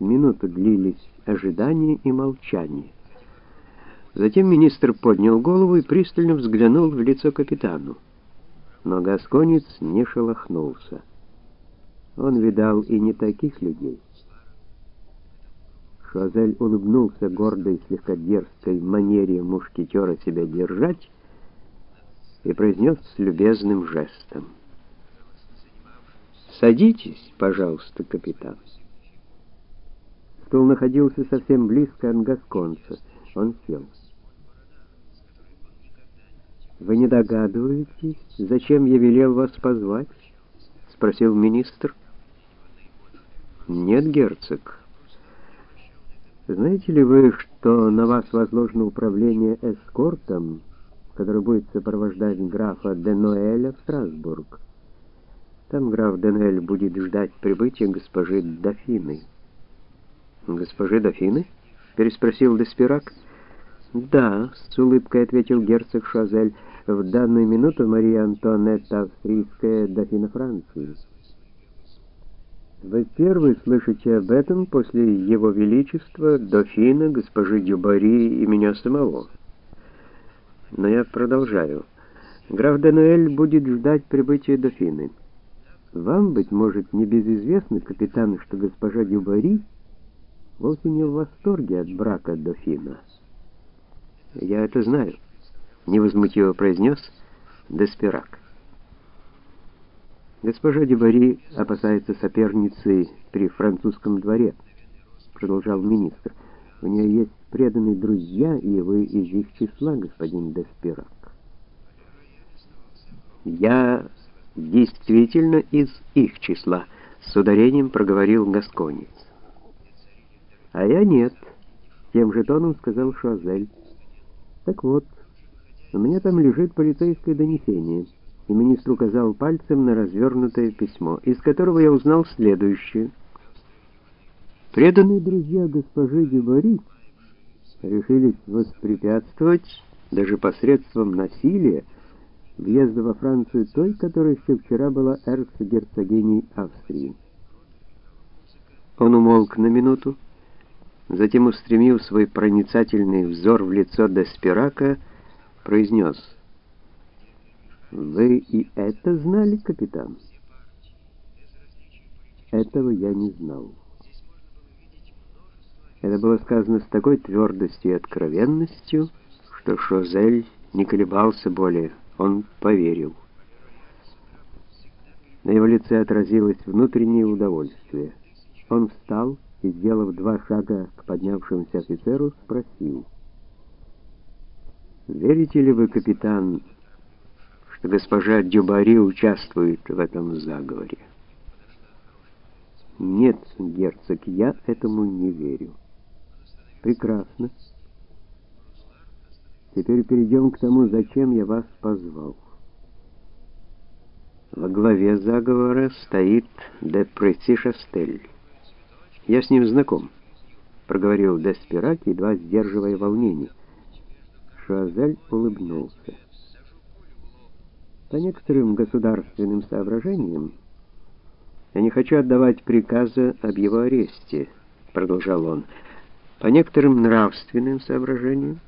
минуту длились ожидание и молчание. Затем министр поднял голову и пристально взглянул в лицо капитану. Но гасконец не шелохнулся. Он видал и не таких людей. Шуазель улыбнулся гордой, слегка дерзкой манере мушкетера себя держать и произнес с любезным жестом. «Садитесь, пожалуйста, капитан». Стул находился совсем близко от гасконца. Он сел. «Вы не догадываетесь, зачем я велел вас позвать?» — спросил министр. «Нет, герцог». Знаете ли вы, что на вас возложено управление эскортом, который будет сопровождать графа Денуэля в Страсбург? Там граф Денуэль будет ждать прибытия госпожи Дофины. «Госпожи Дофины?» — переспросил Деспирак. «Да», — с улыбкой ответил герцог Шазель, — «в данную минуту Мария Антуанетта Австрийская дофина Франции». Вы первый слышите об этом после Его Величества, дофина, госпожи Дюбари и меня самого. Но я продолжаю. Граф Дануэль будет ждать прибытия дофины. Вам, быть может, не безизвестно, капитан, что госпожа Дюбари вовсе не в восторге от брака дофина. Я это знаю, невозмутиво произнес Деспирак. Госпожа Дебари опасается соперницы при французском дворе, продолжал министр. У нее есть преданные друзья, и вы из их числа, господин Деспирак. Я действительно из их числа, с ударением проговорил Гасконец. А я нет, тем же тоном сказал Шазель. Так вот, у меня там лежит полицейское донесение и министр указал пальцем на развернутое письмо, из которого я узнал следующее. Преданные друзья госпожи Дюбари решились воспрепятствовать, даже посредством насилия, въезда во Францию той, которая еще вчера была эрцгерцогиней Австрии. Он умолк на минуту, затем, устремив свой проницательный взор в лицо Деспирака, произнес — вы и это знали, капитан? Этого я не знал. Это было сказано с такой твердостью и откровенностью, что Шозель не колебался более, он поверил. На его лице отразилось внутреннее удовольствие. Он встал и, сделав два шага к поднявшемуся офицеру, спросил. «Верите ли вы, капитан, госпожа Дюбари участвует в этом заговоре. Нет, герцог, я этому не верю. Прекрасно. Теперь перейдем к тому, зачем я вас позвал. Во главе заговора стоит де Пресси Шастель. Я с ним знаком, проговорил Деспирак, едва сдерживая волнение. Шуазель улыбнулся. По некоторым государственным соображениям я не хочу отдавать приказа об его аресте, продолжал он. По некоторым нравственным соображениям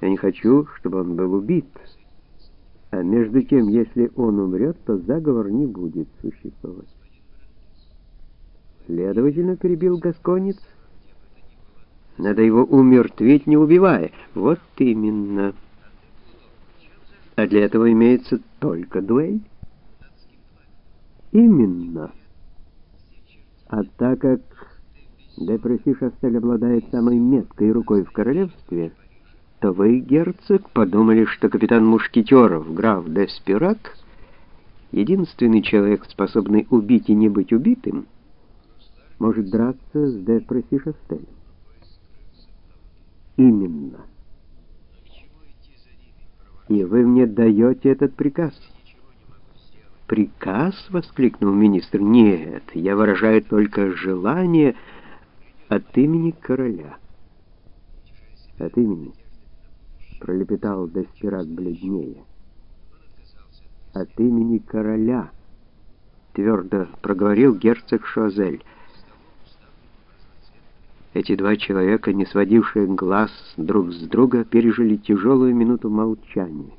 я не хочу, чтобы он был убит. А между тем, если он умрет, то заговор не будет существовать. Следовательно, перебил Гасконец, надо его умертвить, не убивая. Вот именно. А для этого имеется только дуэль? Именно. А так как Депресси Шастель обладает самой меткой рукой в королевстве, то вы, герцог, подумали, что капитан Мушкетеров, граф Деспирак, единственный человек, способный убить и не быть убитым, может драться с Депресси Шастелем. Именно. И вы мне даете этот приказ? Приказ? воскликнул министр. Нет, я выражаю только желание от имени короля. От имени пролепетал Деспират бледнее. От имени короля, твердо проговорил герцог Шозель. Эти два человека, не сводившие глаз друг с друга, пережили тяжелую минуту молчания.